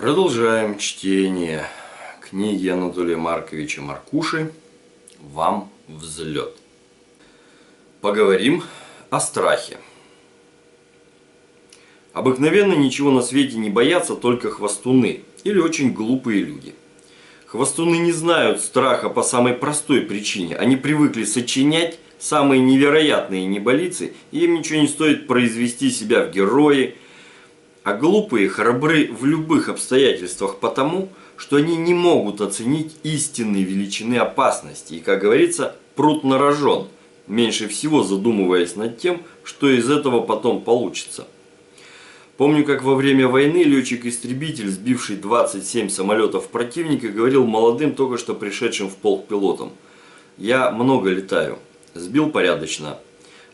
Продолжаем чтение книги Анатолия Марковича Маркуши «Вам взлет». Поговорим о страхе. Обыкновенно ничего на свете не боятся только хвостуны или очень глупые люди. Хвостуны не знают страха по самой простой причине. Они привыкли сочинять самые невероятные неболицы, и им ничего не стоит произвести себя в герои – а глупые храбры в любых обстоятельствах потому, что они не могут оценить истинной величины опасности и, как говорится, прут на рожон, меньше всего задумываясь над тем, что из этого потом получится. Помню, как во время войны летчик-истребитель, сбивший 27 самолетов противника, говорил молодым, только что пришедшим в полк пилотам. «Я много летаю. Сбил порядочно.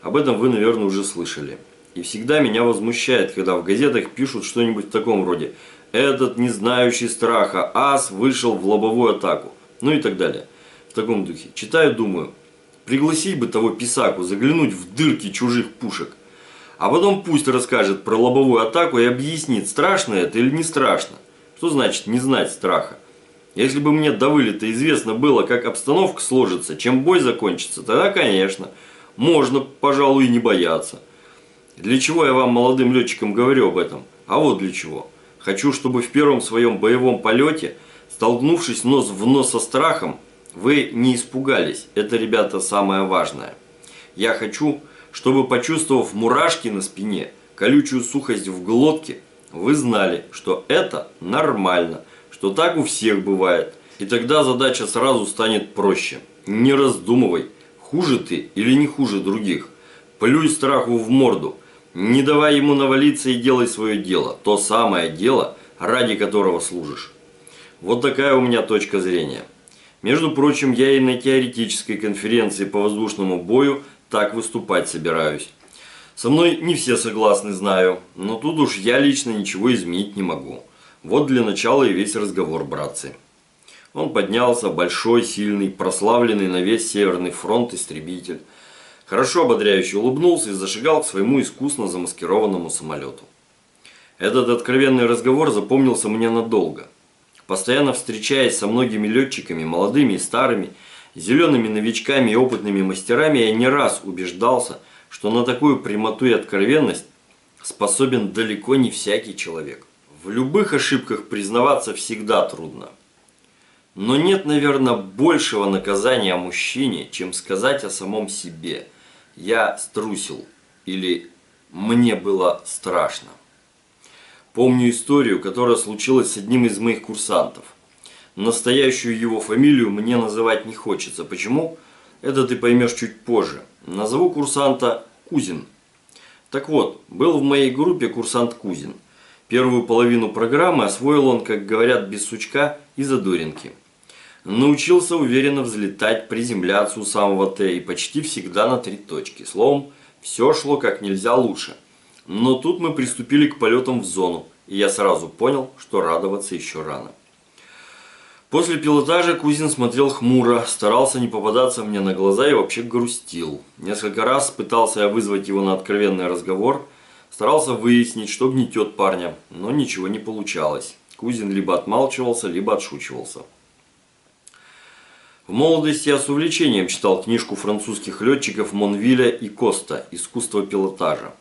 Об этом вы, наверное, уже слышали. И всегда меня возмущает, когда в газетах пишут что-нибудь в таком роде. Этот, не знающий страха, ас вышел в лобовую атаку. Ну и так далее. В таком духе. Читаю, думаю, пригласить бы того писаку заглянуть в дырки чужих пушек. А потом пусть расскажет про лобовую атаку и объяснит, страшно это или не страшно. Что значит не знать страха? Если бы мне до вылета известно было, как обстановка сложится, чем бой закончится, тогда, конечно, можно, пожалуй, и не бояться. Для чего я вам, молодым летчикам, говорю об этом? А вот для чего. Хочу, чтобы в первом своем боевом полете, столкнувшись нос в нос со страхом, вы не испугались. Это, ребята, самое важное. Я хочу, чтобы, почувствовав мурашки на спине, колючую сухость в глотке, вы знали, что это нормально, что так у всех бывает. И тогда задача сразу станет проще. Не раздумывай, хуже ты или не хуже других. Плюй страху в морду – не давай ему навалиться и делай свое дело. То самое дело, ради которого служишь. Вот такая у меня точка зрения. Между прочим, я и на теоретической конференции по воздушному бою так выступать собираюсь. Со мной не все согласны, знаю, но тут уж я лично ничего изменить не могу. Вот для начала и весь разговор, братцы. Он поднялся, большой, сильный, прославленный на весь Северный фронт истребитель хорошо ободряюще улыбнулся и зашагал к своему искусно замаскированному самолету. Этот откровенный разговор запомнился мне надолго. Постоянно встречаясь со многими летчиками, молодыми и старыми, зелеными новичками и опытными мастерами, я не раз убеждался, что на такую прямоту и откровенность способен далеко не всякий человек. В любых ошибках признаваться всегда трудно. Но нет, наверное, большего наказания мужчине, чем сказать о самом себе – я струсил или мне было страшно. Помню историю, которая случилась с одним из моих курсантов. Настоящую его фамилию мне называть не хочется. Почему? Это ты поймешь чуть позже. Назову курсанта Кузин. Так вот, был в моей группе курсант Кузин. Первую половину программы освоил он, как говорят, без сучка и задоринки. Научился уверенно взлетать, приземляться у самого Т и почти всегда на три точки. Словом, все шло как нельзя лучше. Но тут мы приступили к полетам в зону, и я сразу понял, что радоваться еще рано. После пилотажа Кузин смотрел хмуро, старался не попадаться мне на глаза и вообще грустил. Несколько раз пытался я вызвать его на откровенный разговор, старался выяснить, что гнетет парня, но ничего не получалось. Кузин либо отмалчивался, либо отшучивался. В молодости я с увлечением читал книжку французских летчиков Монвиля и Коста «Искусство пилотажа».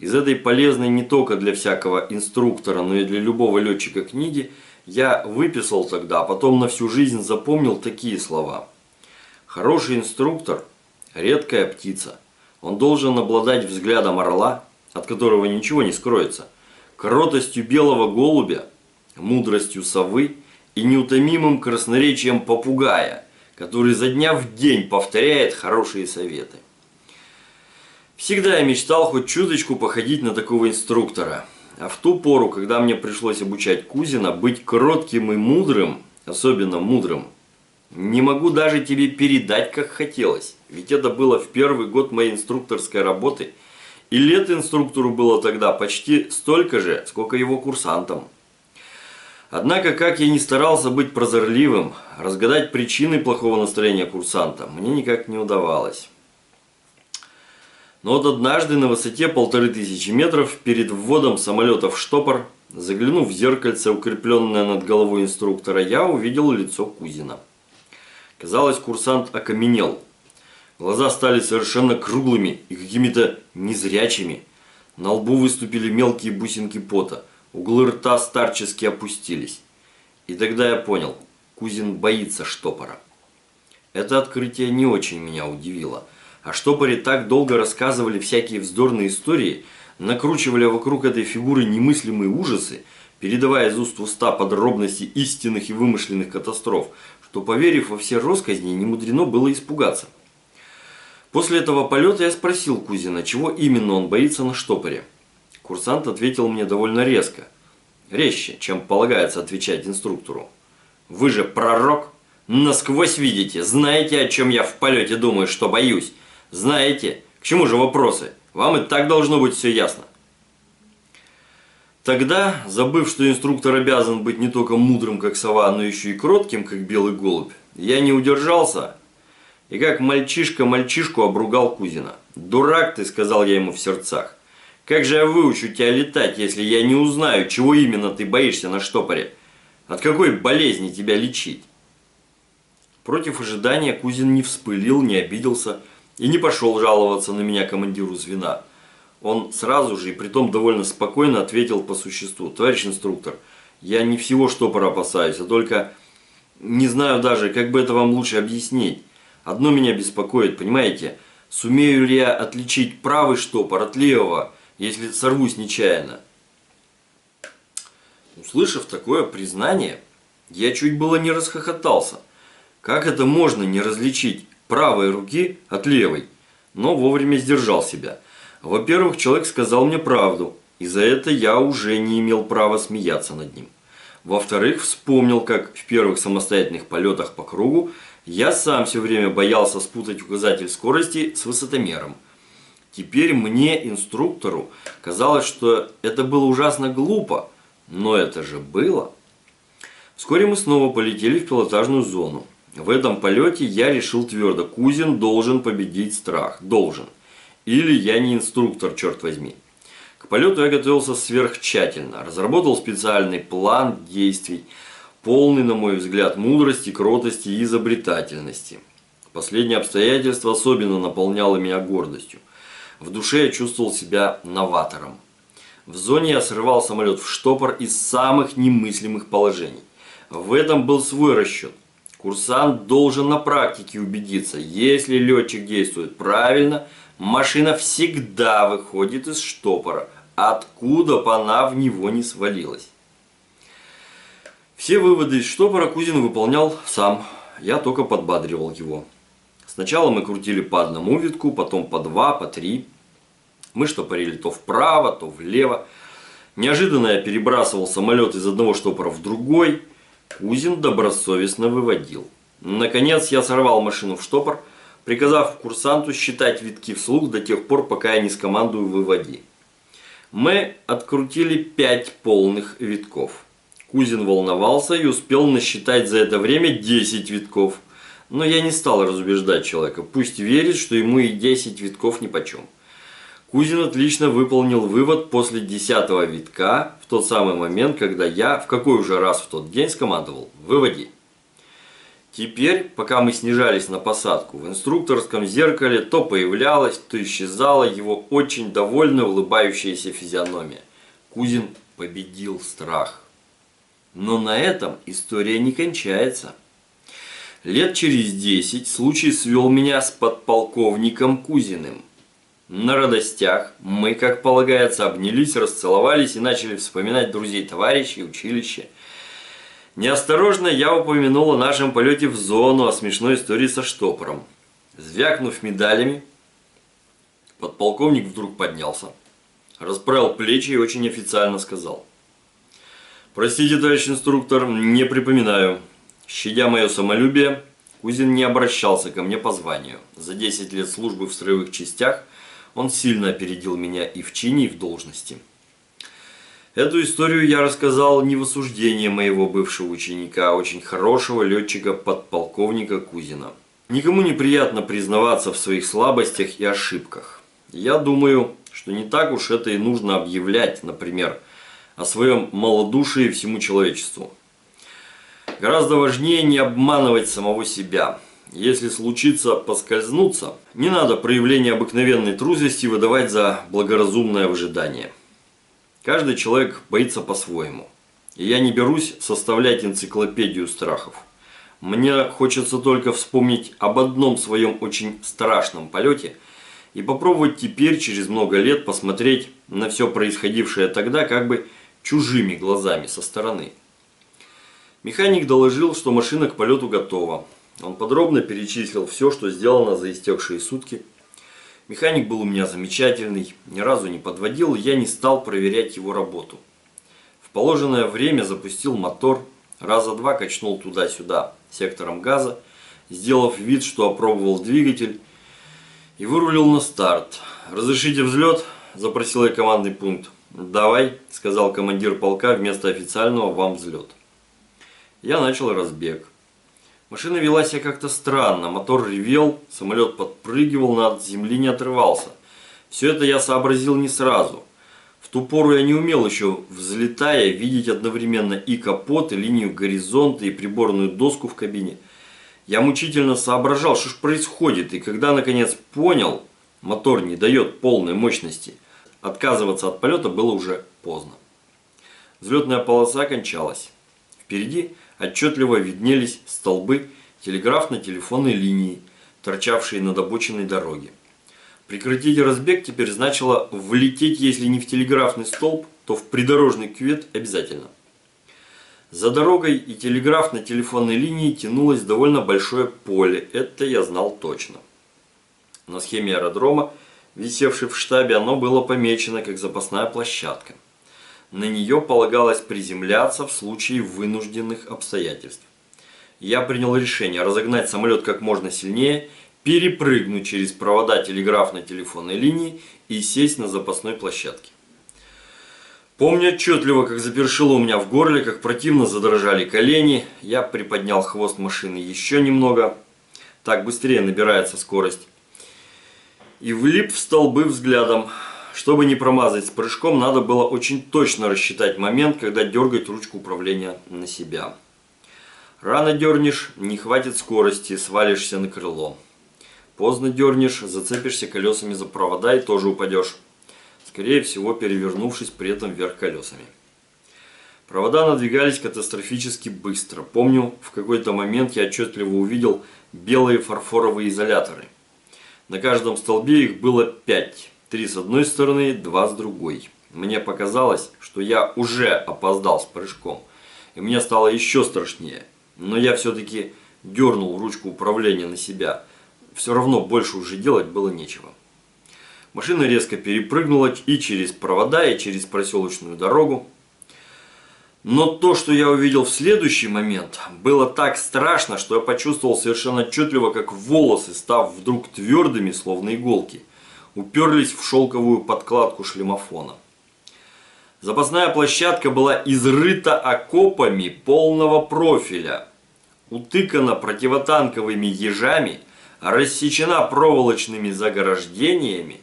Из этой полезной не только для всякого инструктора, но и для любого летчика книги я выписал тогда, а потом на всю жизнь запомнил такие слова. Хороший инструктор – редкая птица. Он должен обладать взглядом орла, от которого ничего не скроется, кротостью белого голубя, мудростью совы и неутомимым красноречием попугая – который за дня в день повторяет хорошие советы. Всегда я мечтал хоть чуточку походить на такого инструктора. А в ту пору, когда мне пришлось обучать Кузина, быть кротким и мудрым, особенно мудрым, не могу даже тебе передать, как хотелось. Ведь это было в первый год моей инструкторской работы. И лет инструктору было тогда почти столько же, сколько его курсантам. Однако, как я не старался быть прозорливым, разгадать причины плохого настроения курсанта мне никак не удавалось. Но вот однажды на высоте полторы тысячи метров перед вводом самолета в штопор Заглянув в зеркальце, укрепленное над головой инструктора, я увидел лицо Кузина. Казалось, курсант окаменел. Глаза стали совершенно круглыми и какими-то незрячими. На лбу выступили мелкие бусинки пота. Углы рта старчески опустились. И тогда я понял, Кузин боится штопора. Это открытие не очень меня удивило. О штопоре так долго рассказывали всякие вздорные истории, накручивали вокруг этой фигуры немыслимые ужасы, передавая из уст в уста подробности истинных и вымышленных катастроф, что, поверив во все росказни, не мудрено было испугаться. После этого полета я спросил Кузина, чего именно он боится на штопоре. Курсант ответил мне довольно резко. Резче, чем полагается отвечать инструктору. «Вы же пророк!» Насквозь видите, знаете, о чем я в полете думаю, что боюсь. Знаете, к чему же вопросы? Вам и так должно быть все ясно. Тогда, забыв, что инструктор обязан быть не только мудрым, как сова, но еще и кротким, как белый голубь, я не удержался и как мальчишка мальчишку обругал Кузина. «Дурак ты», — сказал я ему в сердцах. «Как же я выучу тебя летать, если я не узнаю, чего именно ты боишься на штопоре? От какой болезни тебя лечить?» Против ожидания Кузин не вспылил, не обиделся и не пошел жаловаться на меня командиру звена. Он сразу же и притом довольно спокойно ответил по существу. Товарищ инструктор, я не всего штопора опасаюсь, а только не знаю даже, как бы это вам лучше объяснить. Одно меня беспокоит, понимаете, сумею ли я отличить правый штопор от левого, если сорвусь нечаянно. Услышав такое признание, я чуть было не расхохотался. Как это можно не различить правой руки от левой? Но вовремя сдержал себя. Во-первых, человек сказал мне правду, и за это я уже не имел права смеяться над ним. Во-вторых, вспомнил, как в первых самостоятельных полетах по кругу я сам все время боялся спутать указатель скорости с высотомером. Теперь мне, инструктору, казалось, что это было ужасно глупо, но это же было. Вскоре мы снова полетели в пилотажную зону. В этом полете я решил твердо, Кузин должен победить страх. Должен. Или я не инструктор, черт возьми. К полету я готовился сверхтщательно. Разработал специальный план действий, полный, на мой взгляд, мудрости, кротости и изобретательности. Последнее обстоятельство особенно наполняло меня гордостью. В душе я чувствовал себя новатором. В зоне я срывал самолет в штопор из самых немыслимых положений. В этом был свой расчет. Курсант должен на практике убедиться, если летчик действует правильно, машина всегда выходит из штопора, откуда бы она в него не свалилась. Все выводы из штопора Кузин выполнял сам, я только подбадривал его. Сначала мы крутили по одному витку, потом по два, по три. Мы штопорили то вправо, то влево. Неожиданно я перебрасывал самолет из одного штопора в другой – Кузин добросовестно выводил. Наконец я сорвал машину в штопор, приказав курсанту считать витки вслух до тех пор, пока я не скомандую «выводи». Мы открутили пять полных витков. Кузин волновался и успел насчитать за это время 10 витков. Но я не стал разубеждать человека, пусть верит, что ему и 10 витков нипочем. Кузин отлично выполнил вывод после десятого витка, в тот самый момент, когда я в какой уже раз в тот день скомандовал «Выводи». Теперь, пока мы снижались на посадку, в инструкторском зеркале то появлялась, то исчезала его очень довольно улыбающаяся физиономия. Кузин победил страх. Но на этом история не кончается. Лет через десять случай свел меня с подполковником Кузиным. На радостях мы, как полагается, обнялись, расцеловались и начали вспоминать друзей, товарищей, училище. Неосторожно я упомянул о нашем полете в зону, о смешной истории со штопором. Звякнув медалями, подполковник вдруг поднялся, расправил плечи и очень официально сказал. «Простите, товарищ инструктор, не припоминаю. Щадя мое самолюбие, Кузин не обращался ко мне по званию. За 10 лет службы в строевых частях – он сильно опередил меня и в чине, и в должности. Эту историю я рассказал не в осуждении моего бывшего ученика, а очень хорошего летчика подполковника Кузина. Никому не приятно признаваться в своих слабостях и ошибках. Я думаю, что не так уж это и нужно объявлять, например, о своем малодушии всему человечеству. Гораздо важнее не обманывать самого себя. Если случится поскользнуться, не надо проявление обыкновенной трусости выдавать за благоразумное выжидание. Каждый человек боится по-своему. И я не берусь составлять энциклопедию страхов. Мне хочется только вспомнить об одном своем очень страшном полете и попробовать теперь, через много лет, посмотреть на все происходившее тогда как бы чужими глазами со стороны. Механик доложил, что машина к полету готова. Он подробно перечислил все, что сделано за истекшие сутки. Механик был у меня замечательный, ни разу не подводил, я не стал проверять его работу. В положенное время запустил мотор, раза два качнул туда-сюда сектором газа, сделав вид, что опробовал двигатель и вырулил на старт. «Разрешите взлет?» – запросил я командный пункт. «Давай», – сказал командир полка вместо официального «вам взлет». Я начал разбег. Машина вела себя как-то странно, мотор ревел, самолет подпрыгивал, над земли не отрывался. Все это я сообразил не сразу. В ту пору я не умел еще, взлетая, видеть одновременно и капот, и линию горизонта, и приборную доску в кабине. Я мучительно соображал, что же происходит, и когда наконец понял, мотор не дает полной мощности, отказываться от полета было уже поздно. Взлетная полоса кончалась. Впереди отчетливо виднелись столбы телеграфно-телефонной линии, торчавшие над обочиной дороги. Прекратить разбег теперь значило влететь, если не в телеграфный столб, то в придорожный кювет обязательно. За дорогой и телеграфно-телефонной линией тянулось довольно большое поле, это я знал точно. На схеме аэродрома, висевшей в штабе, оно было помечено как запасная площадка на нее полагалось приземляться в случае вынужденных обстоятельств. Я принял решение разогнать самолет как можно сильнее, перепрыгнуть через провода телеграфно-телефонной линии и сесть на запасной площадке. Помню отчетливо, как запершило у меня в горле, как противно задрожали колени. Я приподнял хвост машины еще немного. Так быстрее набирается скорость. И влип в столбы взглядом. Чтобы не промазать с прыжком, надо было очень точно рассчитать момент, когда дергать ручку управления на себя. Рано дернешь, не хватит скорости, свалишься на крыло. Поздно дернешь, зацепишься колесами за провода и тоже упадешь. Скорее всего, перевернувшись при этом вверх колесами. Провода надвигались катастрофически быстро. Помню, в какой-то момент я отчетливо увидел белые фарфоровые изоляторы. На каждом столбе их было пять. Три с одной стороны, два с другой. Мне показалось, что я уже опоздал с прыжком. И мне стало еще страшнее. Но я все-таки дернул ручку управления на себя. Все равно больше уже делать было нечего. Машина резко перепрыгнула и через провода, и через проселочную дорогу. Но то, что я увидел в следующий момент, было так страшно, что я почувствовал совершенно отчетливо, как волосы, став вдруг твердыми, словно иголки – уперлись в шелковую подкладку шлемофона. Запасная площадка была изрыта окопами полного профиля, утыкана противотанковыми ежами, рассечена проволочными заграждениями.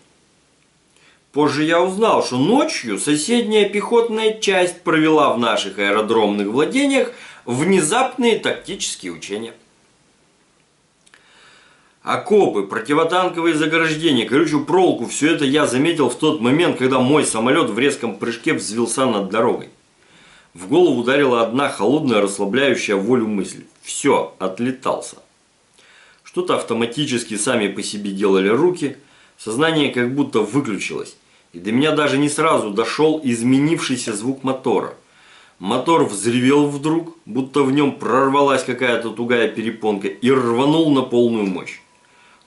Позже я узнал, что ночью соседняя пехотная часть провела в наших аэродромных владениях внезапные тактические учения окопы, противотанковые заграждения, колючую проволоку, все это я заметил в тот момент, когда мой самолет в резком прыжке взвелся над дорогой. В голову ударила одна холодная, расслабляющая волю мысль. Все, отлетался. Что-то автоматически сами по себе делали руки, сознание как будто выключилось. И до меня даже не сразу дошел изменившийся звук мотора. Мотор взревел вдруг, будто в нем прорвалась какая-то тугая перепонка и рванул на полную мощь.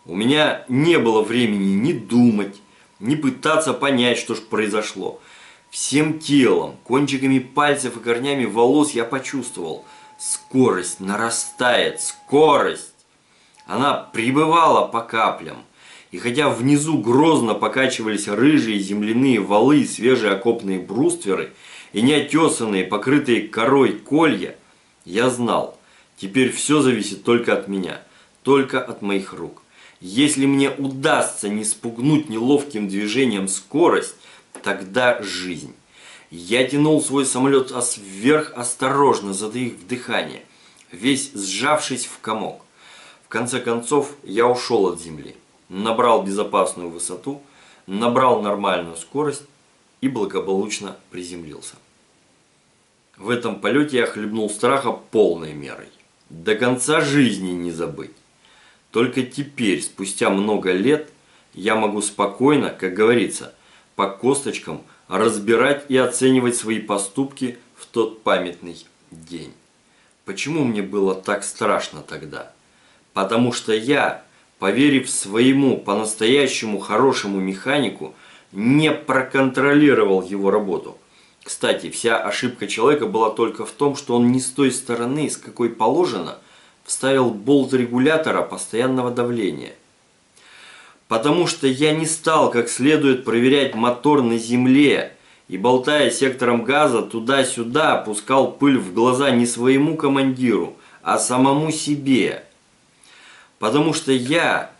У меня не было времени ни думать, ни пытаться понять, что же произошло. Всем телом, кончиками пальцев и корнями волос я почувствовал. Скорость нарастает, скорость! Она прибывала по каплям. И хотя внизу грозно покачивались рыжие земляные валы и свежие окопные брустверы, и неотесанные, покрытые корой колья, я знал, теперь все зависит только от меня, только от моих рук. Если мне удастся не спугнуть неловким движением скорость, тогда жизнь. Я тянул свой самолет вверх осторожно, затаив дыхание, весь сжавшись в комок. В конце концов, я ушел от земли, набрал безопасную высоту, набрал нормальную скорость и благополучно приземлился. В этом полете я хлебнул страха полной мерой. До конца жизни не забыть. Только теперь, спустя много лет, я могу спокойно, как говорится, по косточкам разбирать и оценивать свои поступки в тот памятный день. Почему мне было так страшно тогда? Потому что я, поверив своему по-настоящему хорошему механику, не проконтролировал его работу – кстати, вся ошибка человека была только в том, что он не с той стороны, с какой положено, вставил болт регулятора постоянного давления. Потому что я не стал как следует проверять мотор на земле и, болтая сектором газа туда-сюда, пускал пыль в глаза не своему командиру, а самому себе. Потому что я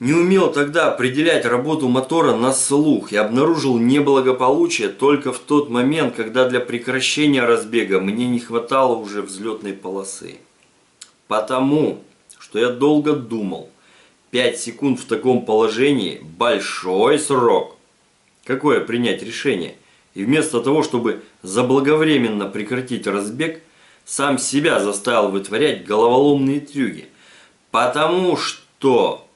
не умел тогда определять работу мотора на слух и обнаружил неблагополучие только в тот момент, когда для прекращения разбега мне не хватало уже взлетной полосы. Потому, что я долго думал, 5 секунд в таком положении – большой срок. Какое принять решение? И вместо того, чтобы заблаговременно прекратить разбег, сам себя заставил вытворять головоломные трюки. Потому что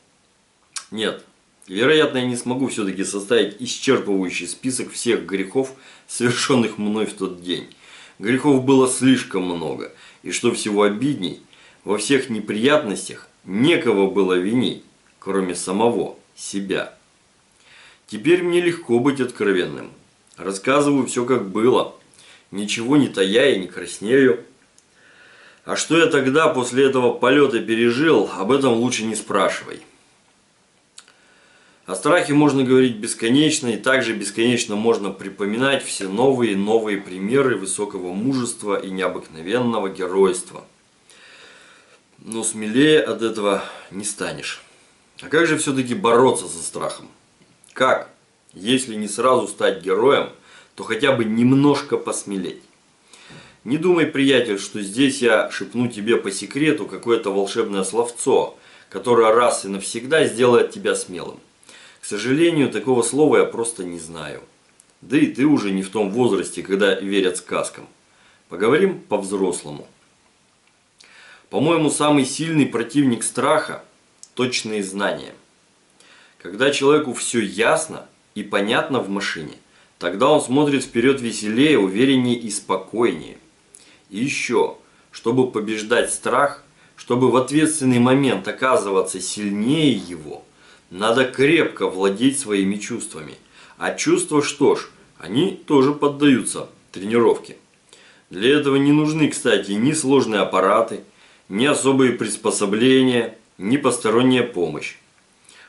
нет. Вероятно, я не смогу все-таки составить исчерпывающий список всех грехов, совершенных мной в тот день. Грехов было слишком много. И что всего обидней, во всех неприятностях некого было винить, кроме самого себя. Теперь мне легко быть откровенным. Рассказываю все как было. Ничего не тая и не краснею. А что я тогда после этого полета пережил, об этом лучше не спрашивай. О страхе можно говорить бесконечно, и также бесконечно можно припоминать все новые и новые примеры высокого мужества и необыкновенного геройства. Но смелее от этого не станешь. А как же все-таки бороться со страхом? Как? Если не сразу стать героем, то хотя бы немножко посмелеть. Не думай, приятель, что здесь я шепну тебе по секрету какое-то волшебное словцо, которое раз и навсегда сделает тебя смелым. К сожалению, такого слова я просто не знаю. Да и ты уже не в том возрасте, когда верят сказкам. Поговорим по-взрослому. По-моему, самый сильный противник страха – точные знания. Когда человеку все ясно и понятно в машине, тогда он смотрит вперед веселее, увереннее и спокойнее. И еще, чтобы побеждать страх, чтобы в ответственный момент оказываться сильнее его – надо крепко владеть своими чувствами. А чувства, что ж, они тоже поддаются тренировке. Для этого не нужны, кстати, ни сложные аппараты, ни особые приспособления, ни посторонняя помощь.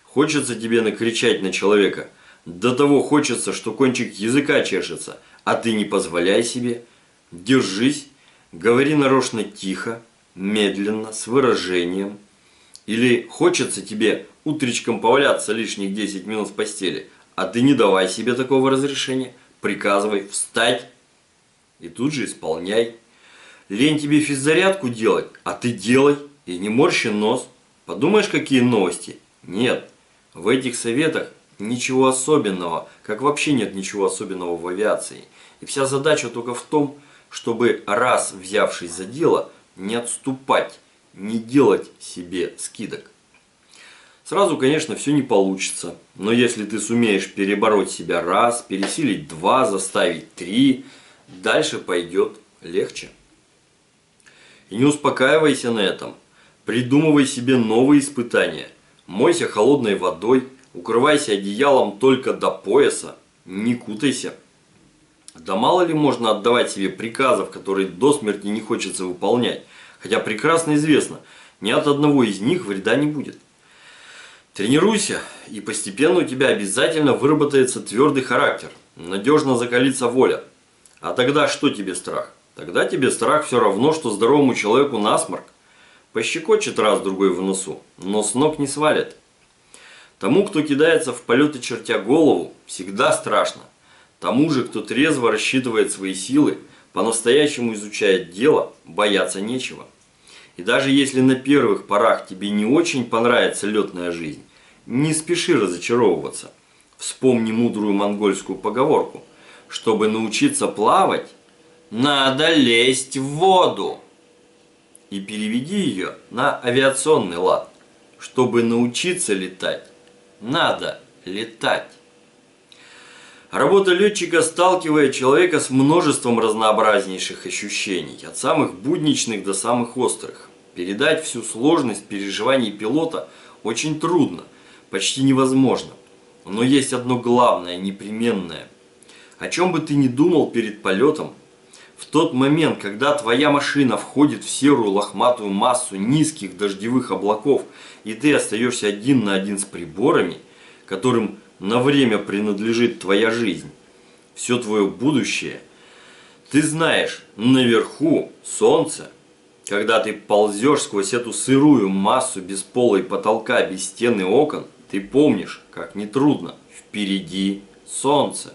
Хочется тебе накричать на человека, до того хочется, что кончик языка чешется, а ты не позволяй себе. Держись, говори нарочно тихо, медленно, с выражением. Или хочется тебе утречком поваляться лишних 10 минут в постели, а ты не давай себе такого разрешения, приказывай встать и тут же исполняй. Лень тебе физзарядку делать, а ты делай и не морщи нос. Подумаешь, какие новости? Нет, в этих советах ничего особенного, как вообще нет ничего особенного в авиации. И вся задача только в том, чтобы раз взявшись за дело, не отступать, не делать себе скидок. Сразу, конечно, все не получится. Но если ты сумеешь перебороть себя раз, пересилить два, заставить три, дальше пойдет легче. И не успокаивайся на этом. Придумывай себе новые испытания. Мойся холодной водой, укрывайся одеялом только до пояса, не кутайся. Да мало ли можно отдавать себе приказов, которые до смерти не хочется выполнять. Хотя прекрасно известно, ни от одного из них вреда не будет. Тренируйся, и постепенно у тебя обязательно выработается твердый характер, надежно закалится воля. А тогда что тебе страх? Тогда тебе страх все равно, что здоровому человеку насморк. Пощекочет раз-другой в носу, но с ног не свалит. Тому, кто кидается в полеты чертя голову, всегда страшно. Тому же, кто трезво рассчитывает свои силы, по-настоящему изучает дело, бояться нечего. И даже если на первых порах тебе не очень понравится летная жизнь, не спеши разочаровываться. Вспомни мудрую монгольскую поговорку. Чтобы научиться плавать, надо лезть в воду. И переведи ее на авиационный лад. Чтобы научиться летать, надо летать. Работа летчика сталкивает человека с множеством разнообразнейших ощущений, от самых будничных до самых острых. Передать всю сложность переживаний пилота очень трудно, почти невозможно. Но есть одно главное, непременное. О чем бы ты ни думал перед полетом, в тот момент, когда твоя машина входит в серую лохматую массу низких дождевых облаков, и ты остаешься один на один с приборами, которым на время принадлежит твоя жизнь, все твое будущее, ты знаешь, наверху солнце, когда ты ползешь сквозь эту сырую массу без пола и потолка, без стен и окон, ты помнишь, как нетрудно, впереди солнце.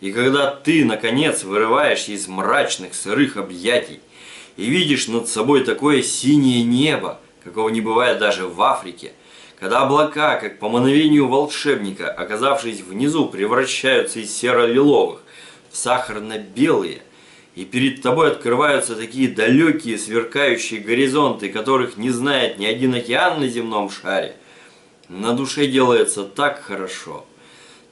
И когда ты, наконец, вырываешься из мрачных сырых объятий и видишь над собой такое синее небо, какого не бывает даже в Африке, когда облака, как по мановению волшебника, оказавшись внизу, превращаются из серо-лиловых в сахарно-белые, и перед тобой открываются такие далекие сверкающие горизонты, которых не знает ни один океан на земном шаре, на душе делается так хорошо,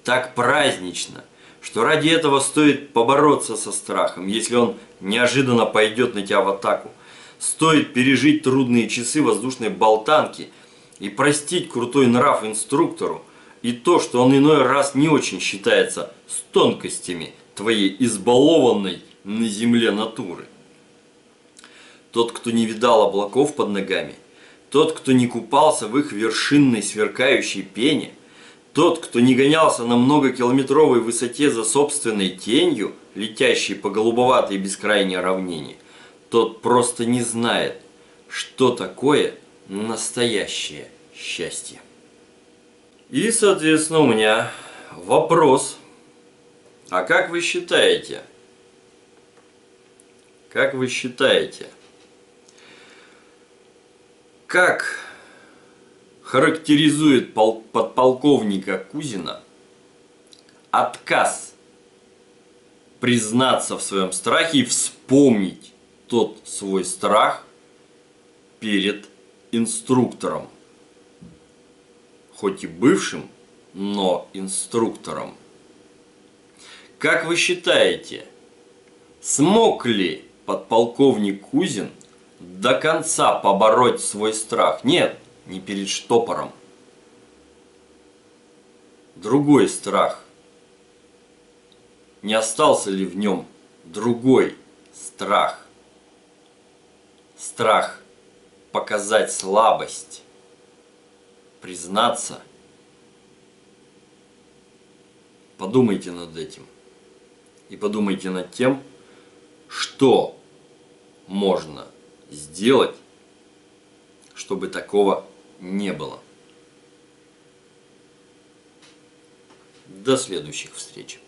так празднично, что ради этого стоит побороться со страхом, если он неожиданно пойдет на тебя в атаку. Стоит пережить трудные часы воздушной болтанки – и простить крутой нрав инструктору и то, что он иной раз не очень считается с тонкостями твоей избалованной на земле натуры. Тот, кто не видал облаков под ногами, тот, кто не купался в их вершинной сверкающей пене, тот, кто не гонялся на многокилометровой высоте за собственной тенью, летящей по голубоватой бескрайней равнине, тот просто не знает, что такое – настоящее счастье. И, соответственно, у меня вопрос. А как вы считаете? Как вы считаете? Как характеризует подполковника Кузина отказ признаться в своем страхе и вспомнить тот свой страх перед инструктором. Хоть и бывшим, но инструктором. Как вы считаете, смог ли подполковник Кузин до конца побороть свой страх? Нет, не перед штопором. Другой страх. Не остался ли в нем другой страх? Страх – показать слабость, признаться. Подумайте над этим. И подумайте над тем, что можно сделать, чтобы такого не было. До следующих встреч.